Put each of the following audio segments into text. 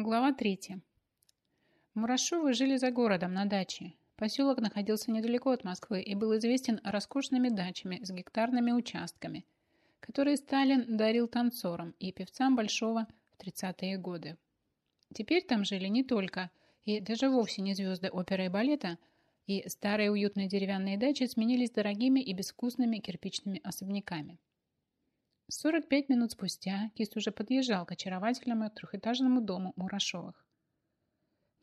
Глава 3. Мурашовы жили за городом на даче. Поселок находился недалеко от Москвы и был известен роскошными дачами с гектарными участками, которые Сталин дарил танцорам и певцам Большого в 30-е годы. Теперь там жили не только и даже вовсе не звезды оперы и балета, и старые уютные деревянные дачи сменились дорогими и безвкусными кирпичными особняками. 45 минут спустя Кист уже подъезжал к очаровательному трехэтажному дому Мурашовых.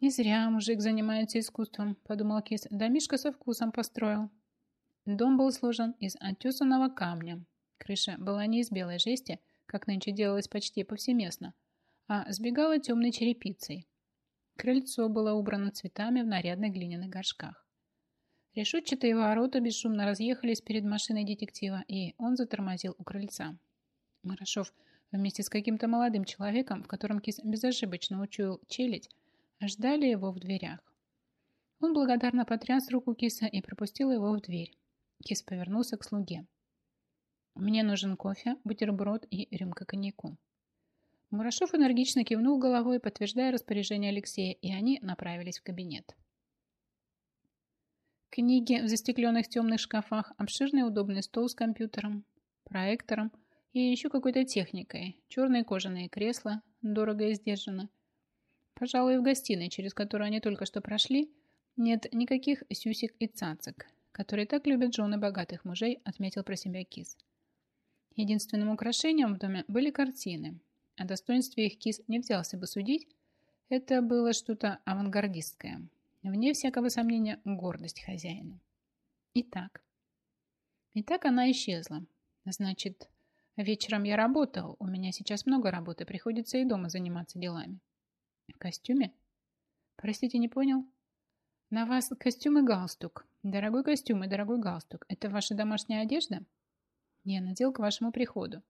«Не зря мужик занимается искусством», – подумал Кис. «Домишко со вкусом построил». Дом был сложен из отесанного камня. Крыша была не из белой жести, как нынче делалось почти повсеместно, а сбегала темной черепицей. Крыльцо было убрано цветами в нарядных глиняных горшках. Решетчатые ворота бесшумно разъехались перед машиной детектива, и он затормозил у крыльца. Марашов вместе с каким-то молодым человеком, в котором Кис безошибочно учуял челядь, ждали его в дверях. Он благодарно потряс руку Киса и пропустил его в дверь. Кис повернулся к слуге. «Мне нужен кофе, бутерброд и рюмка коньяку». Мурашов энергично кивнул головой, подтверждая распоряжение Алексея, и они направились в кабинет. Книги в застекленных темных шкафах, обширный удобный стол с компьютером, проектором – и еще какой-то техникой. Черные кожаные кресла, дорого и сдержанно. Пожалуй, в гостиной, через которую они только что прошли, нет никаких сюсик и цацик, которые так любят жены богатых мужей, отметил про себя Кис. Единственным украшением в доме были картины. О достоинстве их Кис не взялся бы судить. Это было что-то авангардистское. Вне всякого сомнения, гордость хозяина. Итак. Итак, она исчезла. Значит, Вечером я работал. У меня сейчас много работы. Приходится и дома заниматься делами. В костюме? Простите, не понял? На вас костюм и галстук. Дорогой костюм и дорогой галстук. Это ваша домашняя одежда? Я надел к вашему приходу.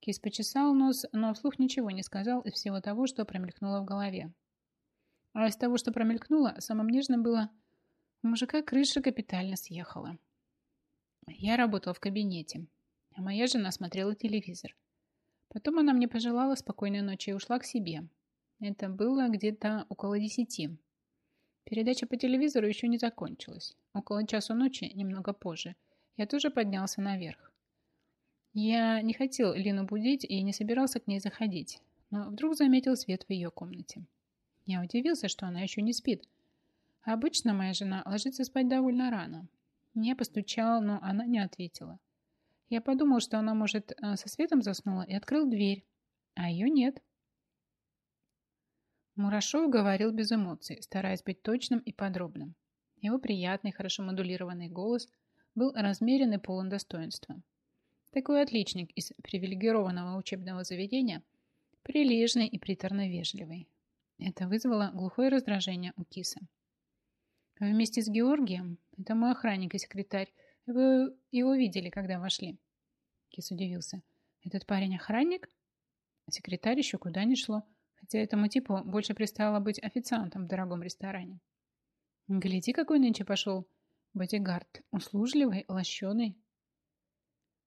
Кис почесал нос, но вслух ничего не сказал из всего того, что промелькнуло в голове. А из того, что промелькнуло, самым нежным было у мужика крыша капитально съехала. Я работал в кабинете а моя жена смотрела телевизор. Потом она мне пожелала спокойной ночи и ушла к себе. Это было где-то около десяти. Передача по телевизору еще не закончилась. Около часу ночи, немного позже, я тоже поднялся наверх. Я не хотел Лину будить и не собирался к ней заходить, но вдруг заметил свет в ее комнате. Я удивился, что она еще не спит. Обычно моя жена ложится спать довольно рано. Я постучал, но она не ответила. Я подумал, что она, может, э, со светом заснула и открыл дверь, а ее нет. Мурашов говорил без эмоций, стараясь быть точным и подробным. Его приятный, хорошо модулированный голос был размерен и полон достоинства. Такой отличник из привилегированного учебного заведения, прилежный и приторно вежливый. Это вызвало глухое раздражение у Киса. Вместе с Георгием, это мой охранник и секретарь, вы его видели, когда вошли?» Кис удивился. «Этот парень охранник?» Секретарь еще куда ни шло, хотя этому типу больше пристало быть официантом в дорогом ресторане. «Гляди, какой нынче пошел бодигард, услужливый, лощеный».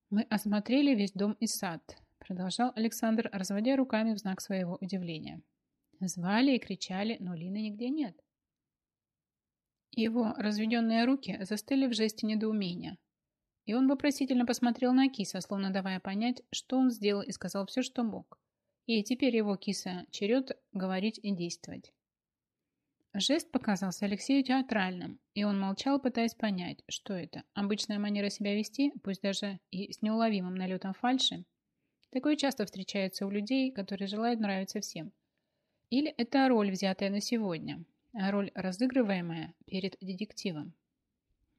«Мы осмотрели весь дом и сад», продолжал Александр, разводя руками в знак своего удивления. Звали и кричали, но Лины нигде нет. Его разведенные руки застыли в жесте недоумения, и он вопросительно посмотрел на киса, словно давая понять, что он сделал и сказал все, что мог. И теперь его киса черед говорить и действовать. Жест показался Алексею театральным, и он молчал, пытаясь понять, что это. Обычная манера себя вести, пусть даже и с неуловимым налетом фальши. Такое часто встречается у людей, которые желают нравиться всем. Или это роль, взятая на сегодня, роль разыгрываемая перед детективом.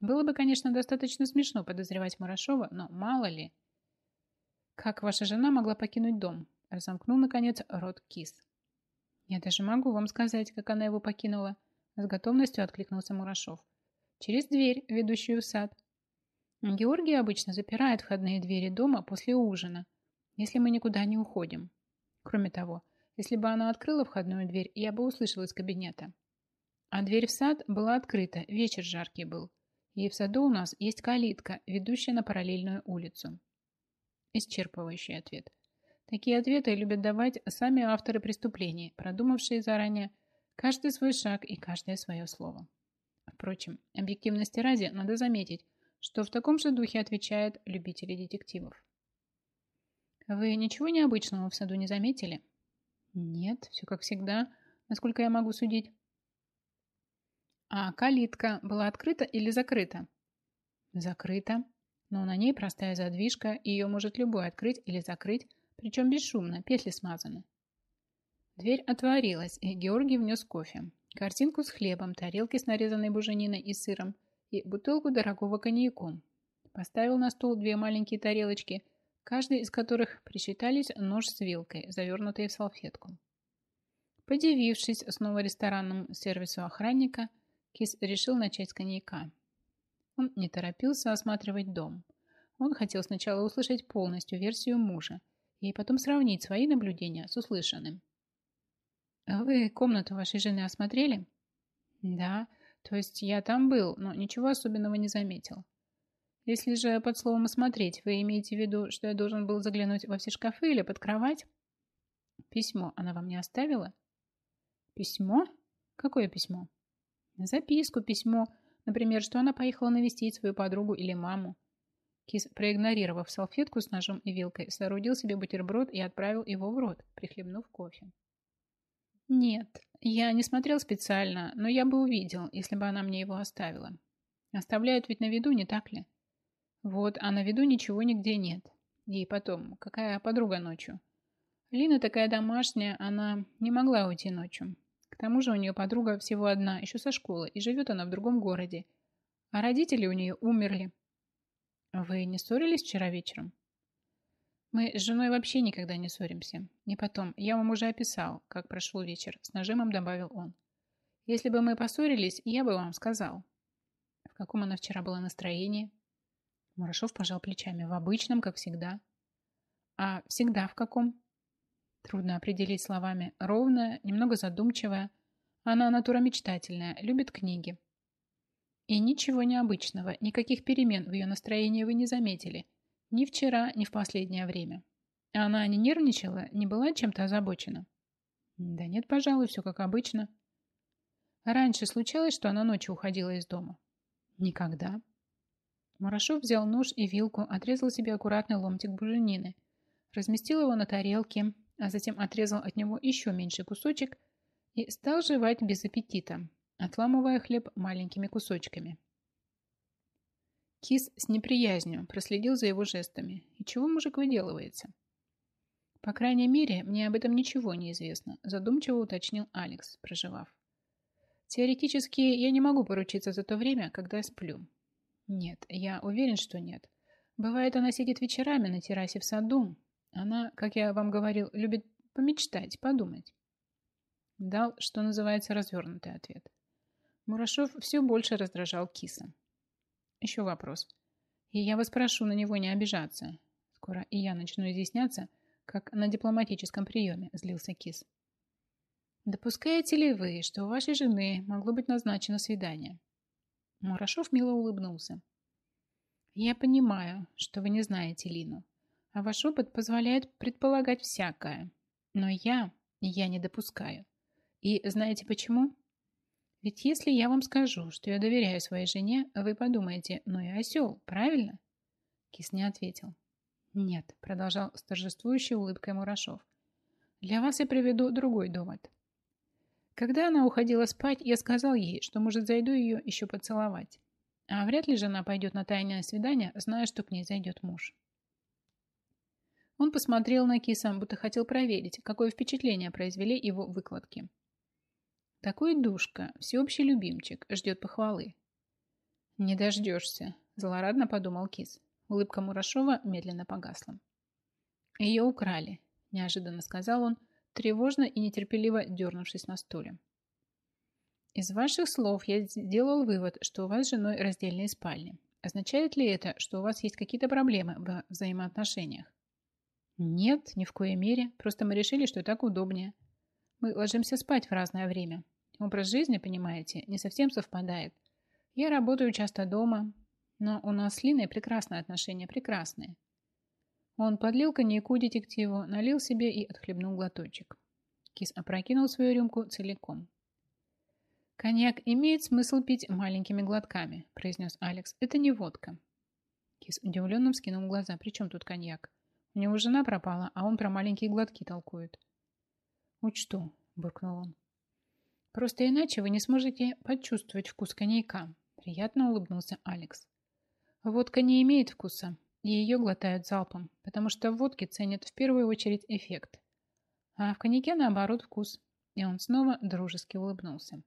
Было бы, конечно, достаточно смешно подозревать Мурашова, но мало ли. Как ваша жена могла покинуть дом? Разомкнул, наконец, рот кис. Я даже могу вам сказать, как она его покинула. С готовностью откликнулся Мурашов. Через дверь, ведущую в сад. Георгий обычно запирает входные двери дома после ужина, если мы никуда не уходим. Кроме того, если бы она открыла входную дверь, я бы услышал из кабинета. А дверь в сад была открыта, вечер жаркий был. И в саду у нас есть калитка, ведущая на параллельную улицу. Исчерпывающий ответ. Такие ответы любят давать сами авторы преступлений, продумавшие заранее каждый свой шаг и каждое свое слово. Впрочем, объективности ради надо заметить, что в таком же духе отвечают любители детективов. Вы ничего необычного в саду не заметили? Нет, все как всегда, насколько я могу судить. А калитка была открыта или закрыта? Закрыта, но на ней простая задвижка, и ее может любой открыть или закрыть, причем бесшумно, петли смазаны. Дверь отворилась, и Георгий внес кофе, картинку с хлебом, тарелки с нарезанной бужениной и сыром и бутылку дорогого коньяку. Поставил на стол две маленькие тарелочки, каждой из которых присчитались нож с вилкой, завернутые в салфетку. Подивившись снова ресторанному сервису охранника, Кис решил начать с коньяка. Он не торопился осматривать дом. Он хотел сначала услышать полностью версию мужа и потом сравнить свои наблюдения с услышанным. «Вы комнату вашей жены осмотрели?» «Да, то есть я там был, но ничего особенного не заметил. Если же под словом «осмотреть» вы имеете в виду, что я должен был заглянуть во все шкафы или под кровать?» «Письмо она вам не оставила?» «Письмо? Какое письмо?» «Записку, письмо. Например, что она поехала навестить свою подругу или маму. Кис, проигнорировав салфетку с ножом и вилкой, соорудил себе бутерброд и отправил его в рот, прихлебнув кофе. Нет, я не смотрел специально, но я бы увидел, если бы она мне его оставила. Оставляют ведь на виду, не так ли? Вот, а на виду ничего нигде нет. И потом, какая подруга ночью? Лина такая домашняя, она не могла уйти ночью. Тому же у нее подруга всего одна, еще со школы, и живет она в другом городе. А родители у нее умерли. Вы не ссорились вчера вечером? Мы с женой вообще никогда не ссоримся. И потом, я вам уже описал, как прошел вечер, с нажимом добавил он. Если бы мы поссорились, я бы вам сказал. В каком она вчера была настроении? Мурашов пожал плечами. В обычном, как всегда. А всегда в каком? Трудно определить словами. Ровная, немного задумчивая. Она натура мечтательная, любит книги. И ничего необычного, никаких перемен в ее настроении вы не заметили – ни вчера, ни в последнее время. Она не нервничала, не была чем-то озабочена? Да нет, пожалуй, все как обычно. Раньше случалось, что она ночью уходила из дома? Никогда. Мурашов взял нож и вилку, отрезал себе аккуратный ломтик буженины, разместил его на тарелке, а затем отрезал от него еще меньший кусочек и стал жевать без аппетита, отламывая хлеб маленькими кусочками. Кис с неприязнью проследил за его жестами. И чего мужик выделывается? По крайней мере, мне об этом ничего не известно, задумчиво уточнил Алекс, проживав. Теоретически я не могу поручиться за то время, когда сплю. Нет, я уверен, что нет. Бывает, она сидит вечерами на террасе в саду. Она, как я вам говорил, любит помечтать, подумать. Дал, что называется, развернутый ответ. Мурашов все больше раздражал киса. Еще вопрос. И я вас прошу на него не обижаться. Скоро и я начну изъясняться, как на дипломатическом приеме, злился Кис. Допускаете ли вы, что у вашей жены могло быть назначено свидание? Мурашов мило улыбнулся. Я понимаю, что вы не знаете Лину, а ваш опыт позволяет предполагать всякое. Но я, я не допускаю. И знаете почему? Ведь если я вам скажу, что я доверяю своей жене, вы подумаете, ну и осел, правильно? Кис не ответил. Нет, продолжал с торжествующей улыбкой Мурашов. Для вас я приведу другой довод. Когда она уходила спать, я сказал ей, что, может, зайду ее еще поцеловать. А вряд ли жена пойдет на тайное свидание, зная, что к ней зайдет муж. Он посмотрел на Киса, будто хотел проверить, какое впечатление произвели его выкладки. Такой душка, всеобщий любимчик, ждет похвалы. Не дождешься, злорадно подумал Кис. Улыбка Мурашова медленно погасла. Ее украли, неожиданно сказал он, тревожно и нетерпеливо дернувшись на стуле. Из ваших слов я сделал вывод, что у вас с женой раздельные спальни. Означает ли это, что у вас есть какие-то проблемы в взаимоотношениях? Нет, ни в коей мере. Просто мы решили, что так удобнее. Мы ложимся спать в разное время. Образ жизни, понимаете, не совсем совпадает. Я работаю часто дома, но у нас с Линой прекрасные отношения, прекрасные. Он подлил коньяку детективу, налил себе и отхлебнул глоточек. Кис опрокинул свою рюмку целиком. «Коньяк имеет смысл пить маленькими глотками», – произнес Алекс. «Это не водка». Кис удивленно вскинул глаза. «При чем тут коньяк? У него жена пропала, а он про маленькие глотки толкует». «Учту», – буркнул он. «Просто иначе вы не сможете почувствовать вкус коньяка», – приятно улыбнулся Алекс. «Водка не имеет вкуса, и ее глотают залпом, потому что в водке ценят в первую очередь эффект. А в коньяке, наоборот, вкус. И он снова дружески улыбнулся.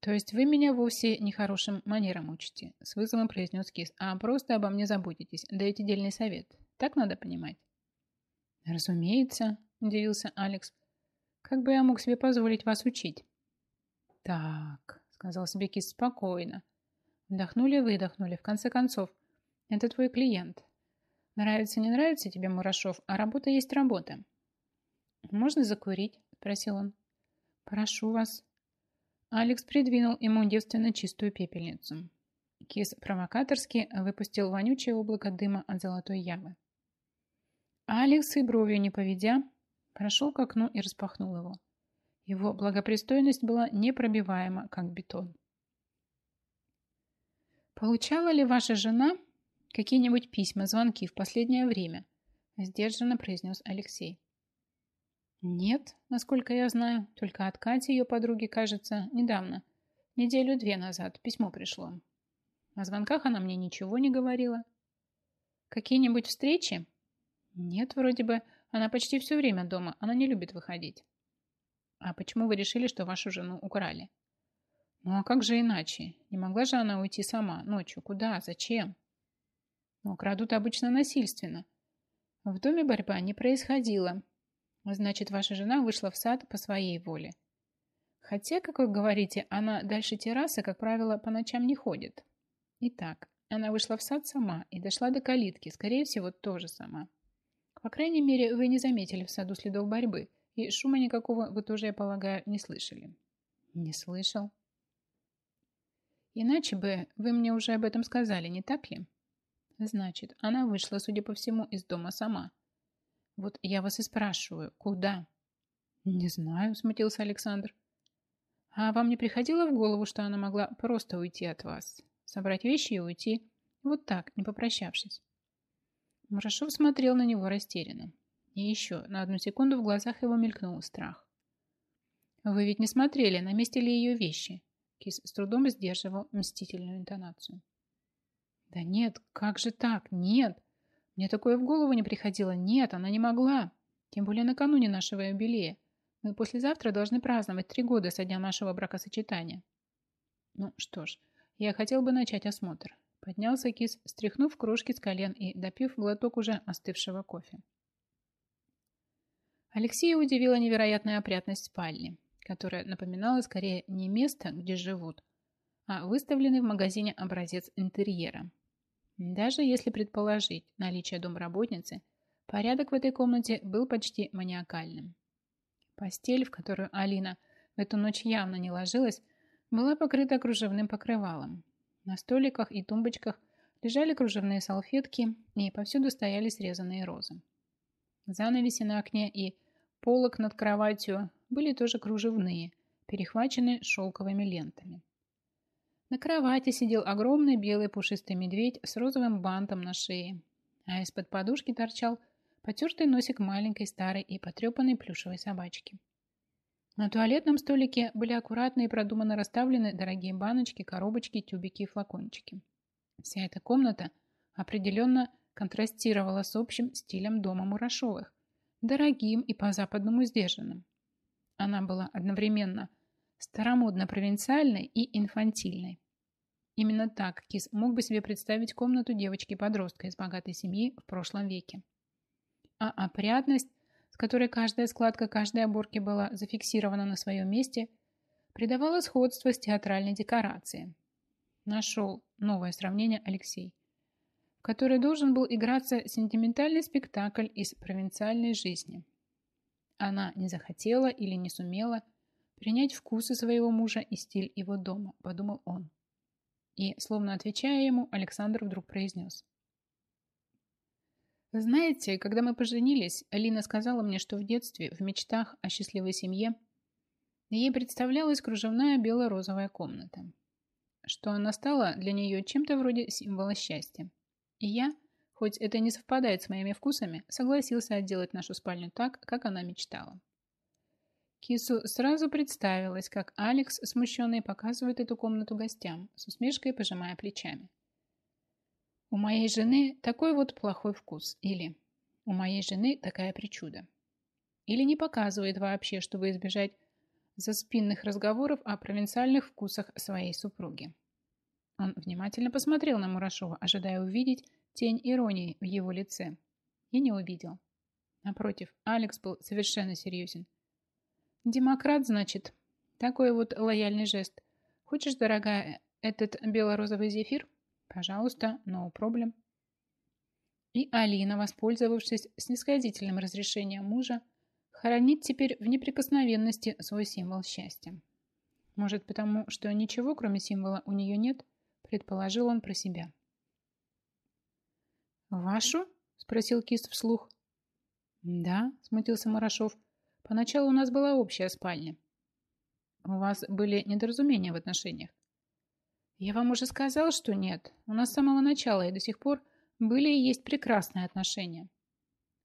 «То есть вы меня вовсе нехорошим манерам учите?» С вызовом произнес Кис. «А просто обо мне заботитесь, даете дельный совет. Так надо понимать?» «Разумеется», – удивился Алекс. «Как бы я мог себе позволить вас учить?» «Так», – сказал себе Кис спокойно. Вдохнули, выдохнули. В конце концов, это твой клиент. Нравится, не нравится тебе, Мурашов, а работа есть работа. Можно закурить? Спросил он. Прошу вас. Алекс придвинул ему девственно чистую пепельницу. Кис провокаторски выпустил вонючее облако дыма от золотой ямы. Алекс и бровью не поведя, прошел к окну и распахнул его. Его благопристойность была непробиваема, как бетон. «Получала ли ваша жена Какие-нибудь письма, звонки в последнее время? Сдержанно произнес Алексей. Нет, насколько я знаю, только от Кати, ее подруги, кажется, недавно. Неделю-две назад письмо пришло. О звонках она мне ничего не говорила. Какие-нибудь встречи? Нет, вроде бы. Она почти все время дома. Она не любит выходить. А почему вы решили, что вашу жену украли? Ну а как же иначе? Не могла же она уйти сама ночью? Куда? Зачем? Но крадут обычно насильственно. В доме борьба не происходила. Значит, ваша жена вышла в сад по своей воле. Хотя, как вы говорите, она дальше террасы, как правило, по ночам не ходит. Итак, она вышла в сад сама и дошла до калитки, скорее всего, тоже сама. По крайней мере, вы не заметили в саду следов борьбы, и шума никакого вы тоже, я полагаю, не слышали. Не слышал. Иначе бы вы мне уже об этом сказали, не так ли? Значит, она вышла, судя по всему, из дома сама. Вот я вас и спрашиваю, куда? Не знаю, смутился Александр. А вам не приходило в голову, что она могла просто уйти от вас? Собрать вещи и уйти? Вот так, не попрощавшись. Мурашов смотрел на него растерянно. И еще на одну секунду в глазах его мелькнул страх. «Вы ведь не смотрели, на месте ли ее вещи?» Кис с трудом сдерживал мстительную интонацию. Да нет, как же так? Нет. Мне такое в голову не приходило. Нет, она не могла. Тем более накануне нашего юбилея. Мы послезавтра должны праздновать три года со дня нашего бракосочетания. Ну что ж, я хотел бы начать осмотр. Поднялся кис, стряхнув крошки с колен и допив глоток уже остывшего кофе. Алексея удивила невероятная опрятность спальни, которая напоминала скорее не место, где живут, а выставленный в магазине образец интерьера. Даже если предположить наличие домработницы, порядок в этой комнате был почти маниакальным. Постель, в которую Алина в эту ночь явно не ложилась, была покрыта кружевным покрывалом. На столиках и тумбочках лежали кружевные салфетки, и повсюду стояли срезанные розы. Занавеси на окне и полок над кроватью были тоже кружевные, перехвачены шелковыми лентами. На кровати сидел огромный белый пушистый медведь с розовым бантом на шее, а из-под подушки торчал потертый носик маленькой старой и потрепанной плюшевой собачки. На туалетном столике были аккуратно и продуманно расставлены дорогие баночки, коробочки, тюбики и флакончики. Вся эта комната определенно контрастировала с общим стилем дома Мурашовых, дорогим и по-западному сдержанным. Она была одновременно старомодно-провинциальной и инфантильной. Именно так Кис мог бы себе представить комнату девочки-подростка из богатой семьи в прошлом веке. А опрятность, с которой каждая складка каждой оборки была зафиксирована на своем месте, придавала сходство с театральной декорацией. Нашел новое сравнение Алексей, в которой должен был играться сентиментальный спектакль из провинциальной жизни. Она не захотела или не сумела – принять вкусы своего мужа и стиль его дома, подумал он. И, словно отвечая ему, Александр вдруг произнес. Знаете, когда мы поженились, Алина сказала мне, что в детстве, в мечтах о счастливой семье, ей представлялась кружевная бело-розовая комната. Что она стала для нее чем-то вроде символа счастья. И я, хоть это не совпадает с моими вкусами, согласился отделать нашу спальню так, как она мечтала. Кису сразу представилось, как Алекс, смущенный, показывает эту комнату гостям, с усмешкой пожимая плечами. У моей жены такой вот плохой вкус. Или у моей жены такая причуда. Или не показывает вообще, чтобы избежать заспинных разговоров о провинциальных вкусах своей супруги. Он внимательно посмотрел на Мурашова, ожидая увидеть тень иронии в его лице. И не увидел. Напротив, Алекс был совершенно серьезен. «Демократ, значит. Такой вот лояльный жест. Хочешь, дорогая, этот бело-розовый зефир?» Пожалуйста, no problem. И Алина, воспользовавшись снисходительным разрешением мужа, хранит теперь в неприкосновенности свой символ счастья. Может, потому что ничего, кроме символа, у нее нет, предположил он про себя. «Вашу?» – спросил Кист вслух. «Да», – смутился Марашов. «Поначалу у нас была общая спальня». «У вас были недоразумения в отношениях?» Я вам уже сказал, что нет. У нас с самого начала и до сих пор были и есть прекрасные отношения.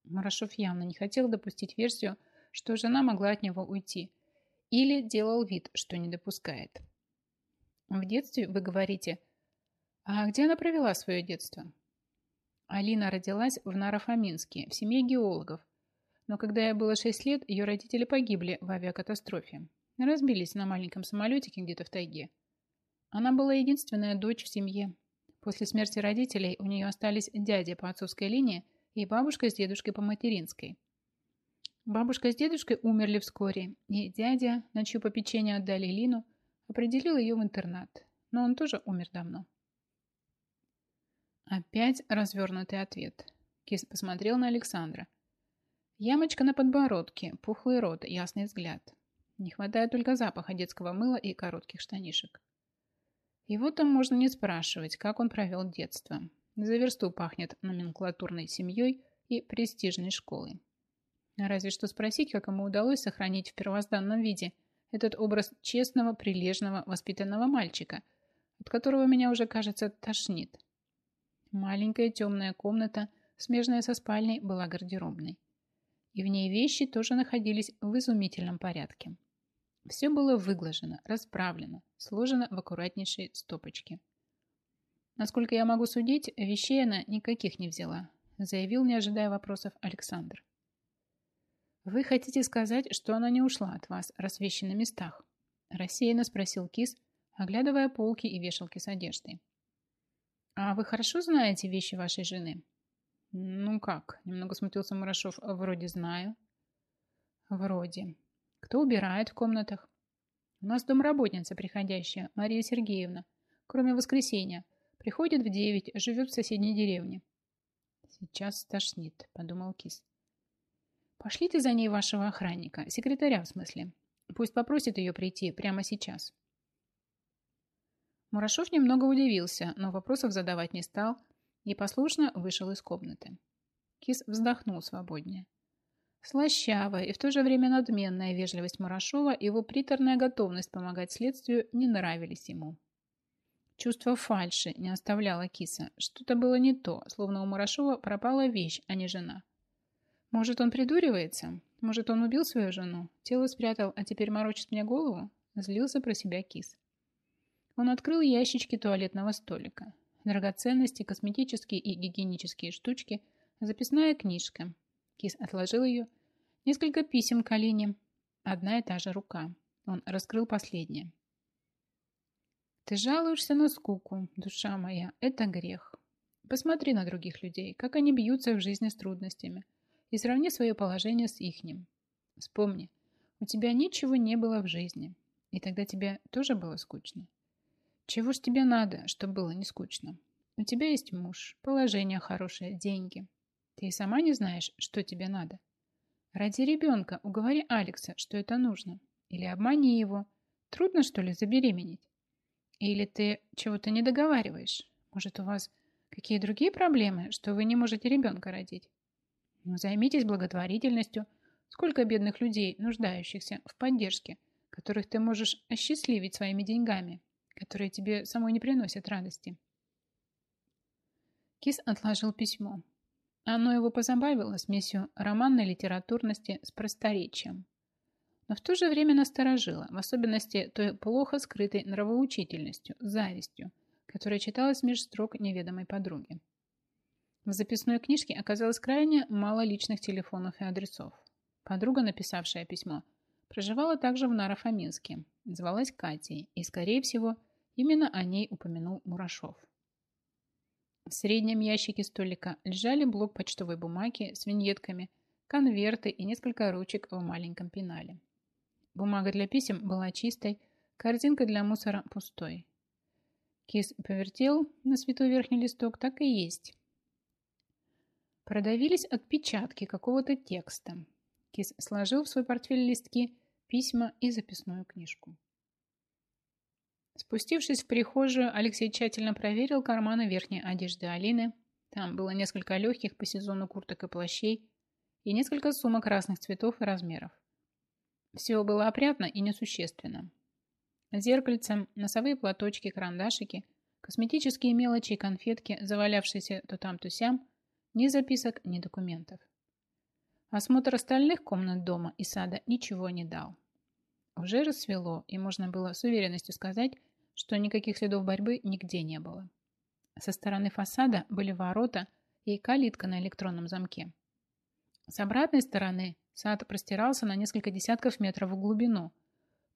Марашов явно не хотел допустить версию, что жена могла от него уйти. Или делал вид, что не допускает. В детстве вы говорите, а где она провела свое детство? Алина родилась в Нарафаминске, в семье геологов. Но когда ей было 6 лет, ее родители погибли в авиакатастрофе. Разбились на маленьком самолетике где-то в тайге. Она была единственная дочь в семье. После смерти родителей у нее остались дядя по отцовской линии и бабушка с дедушкой по материнской. Бабушка с дедушкой умерли вскоре, и дядя, на чью попечение отдали Лину, определил ее в интернат, но он тоже умер давно. Опять развернутый ответ. Кис посмотрел на Александра. Ямочка на подбородке, пухлый рот, ясный взгляд. Не хватает только запаха детского мыла и коротких штанишек. Его там можно не спрашивать, как он провел детство. За версту пахнет номенклатурной семьей и престижной школой. Разве что спросить, как ему удалось сохранить в первозданном виде этот образ честного, прилежного, воспитанного мальчика, от которого меня уже, кажется, тошнит. Маленькая темная комната, смежная со спальней, была гардеробной. И в ней вещи тоже находились в изумительном порядке. Все было выглажено, расправлено, сложено в аккуратнейшей стопочке. Насколько я могу судить, вещей она никаких не взяла, заявил, не ожидая вопросов, Александр. «Вы хотите сказать, что она не ушла от вас, раз вещи на местах?» Рассеянно спросил Кис, оглядывая полки и вешалки с одеждой. «А вы хорошо знаете вещи вашей жены?» «Ну как?» – немного смутился Мурашов. «Вроде знаю». «Вроде. Кто убирает в комнатах? У нас домработница приходящая, Мария Сергеевна. Кроме воскресенья. Приходит в девять, живет в соседней деревне. Сейчас стошнит, подумал Кис. Пошлите за ней вашего охранника, секретаря в смысле. Пусть попросит ее прийти прямо сейчас. Мурашов немного удивился, но вопросов задавать не стал и послушно вышел из комнаты. Кис вздохнул свободнее. Слащавая и в то же время надменная вежливость Мурашова и его приторная готовность помогать следствию не нравились ему. Чувство фальши не оставляло киса. Что-то было не то, словно у Мурашова пропала вещь, а не жена. Может, он придуривается? Может, он убил свою жену? Тело спрятал, а теперь морочит мне голову? Злился про себя кис. Он открыл ящички туалетного столика. Драгоценности, косметические и гигиенические штучки, записная книжка, Кис отложил ее. Несколько писем к Алине. Одна и та же рука. Он раскрыл последнее. Ты жалуешься на скуку, душа моя. Это грех. Посмотри на других людей, как они бьются в жизни с трудностями, и сравни свое положение с ихним. Вспомни, у тебя ничего не было в жизни, и тогда тебе тоже было скучно. Чего ж тебе надо, чтобы было не скучно? У тебя есть муж, положение хорошее, деньги – ты и сама не знаешь, что тебе надо. Ради ребенка уговори Алекса, что это нужно. Или обмани его. Трудно, что ли, забеременеть? Или ты чего-то не договариваешь? Может, у вас Какие другие проблемы, что вы не можете ребенка родить? Ну, займитесь благотворительностью. Сколько бедных людей, нуждающихся в поддержке, которых ты можешь осчастливить своими деньгами, которые тебе самой не приносят радости. Кис отложил письмо. Оно его позабавило смесью романной литературности с просторечием. Но в то же время насторожило, в особенности той плохо скрытой нравоучительностью, завистью, которая читалась меж строк неведомой подруги. В записной книжке оказалось крайне мало личных телефонов и адресов. Подруга, написавшая письмо, проживала также в Нарофоминске, звалась Катей, и, скорее всего, именно о ней упомянул Мурашов. В среднем ящике столика лежали блок почтовой бумаги с виньетками, конверты и несколько ручек в маленьком пенале. Бумага для писем была чистой, корзинка для мусора пустой. Кис повертел на святой верхний листок, так и есть. Продавились отпечатки какого-то текста. Кис сложил в свой портфель листки, письма и записную книжку. Спустившись в прихожую, Алексей тщательно проверил карманы верхней одежды Алины. Там было несколько легких по сезону курток и плащей и несколько сумок разных цветов и размеров. Все было опрятно и несущественно. Зеркальце, носовые платочки, карандашики, косметические мелочи и конфетки, завалявшиеся то там, то сям, ни записок, ни документов. Осмотр остальных комнат дома и сада ничего не дал. Уже рассвело, и можно было с уверенностью сказать, что никаких следов борьбы нигде не было. Со стороны фасада были ворота и калитка на электронном замке. С обратной стороны сад простирался на несколько десятков метров в глубину.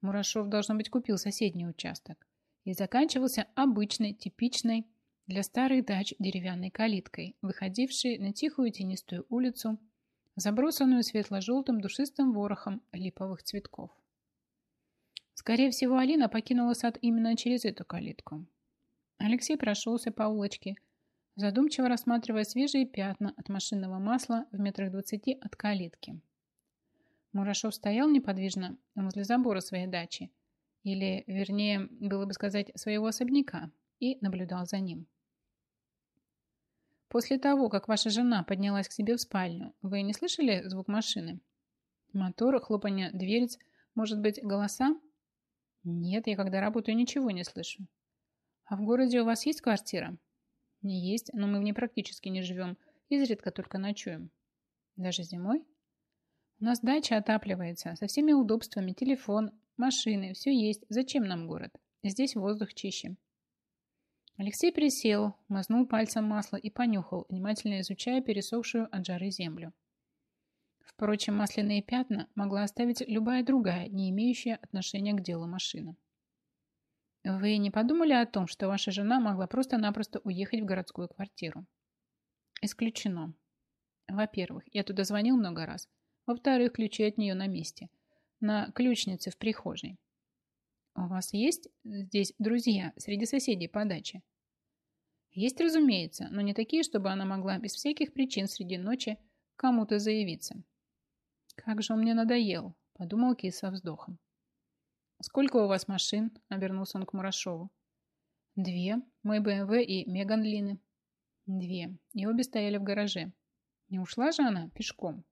Мурашов, должно быть, купил соседний участок. И заканчивался обычной, типичной для старых дач деревянной калиткой, выходившей на тихую тенистую улицу, забросанную светло-желтым душистым ворохом липовых цветков. Скорее всего, Алина покинула сад именно через эту калитку. Алексей прошелся по улочке, задумчиво рассматривая свежие пятна от машинного масла в метрах двадцати от калитки. Мурашов стоял неподвижно возле забора своей дачи, или, вернее, было бы сказать, своего особняка, и наблюдал за ним. После того, как ваша жена поднялась к себе в спальню, вы не слышали звук машины? Мотор, хлопанье дверец, может быть, голоса? Нет, я когда работаю, ничего не слышу. А в городе у вас есть квартира? Не есть, но мы в ней практически не живем. Изредка только ночуем. Даже зимой? У нас дача отапливается, со всеми удобствами, телефон, машины, все есть. Зачем нам город? Здесь воздух чище. Алексей присел, мазнул пальцем масло и понюхал, внимательно изучая пересохшую от жары землю. Впрочем, масляные пятна могла оставить любая другая, не имеющая отношения к делу машина. Вы не подумали о том, что ваша жена могла просто-напросто уехать в городскую квартиру? Исключено. Во-первых, я туда звонил много раз. Во-вторых, ключи от нее на месте. На ключнице в прихожей. У вас есть здесь друзья среди соседей по даче? Есть, разумеется, но не такие, чтобы она могла без всяких причин среди ночи кому-то заявиться. «Как же он мне надоел!» – подумал Кис со вздохом. «Сколько у вас машин?» – обернулся он к Мурашову. «Две. Мой БМВ и Меган Лины». «Две. И обе стояли в гараже. Не ушла же она пешком?»